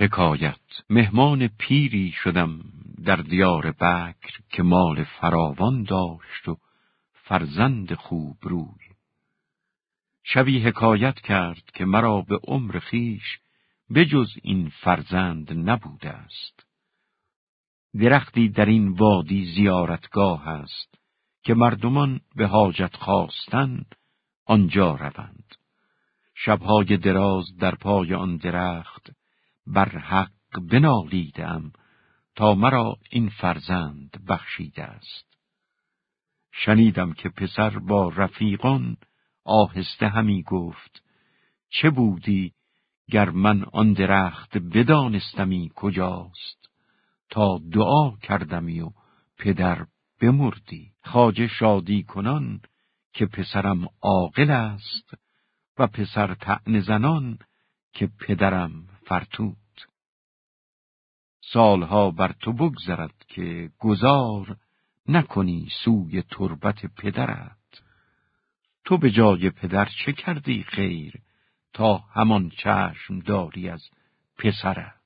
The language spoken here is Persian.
حکایت. مهمان پیری شدم در دیار بکر که مال فراوان داشت و فرزند خوب روی. شبی حکایت کرد که مرا به عمر خیش بجز این فرزند نبوده است. درختی در این وادی زیارتگاه است که مردمان به حاجت خواستن آنجا روند. شبهای دراز در پای آن درخت بر حق بنالیدم تا مرا این فرزند بخشیده است. شنیدم که پسر با رفیقان آهسته همی گفت چه بودی گر من آن درخت بدانستمی کجاست؟ تا دعا کردمی و پدر بمردی. خاجه شادی کنان که پسرم عاقل است و پسر تعنزنان زنان که پدرم فرتود سالها بر تو بگذرد که گذار نکنی سوی تربت پدرت. تو به جای پدر چه کردی خیر تا همان چشم داری از پسرت؟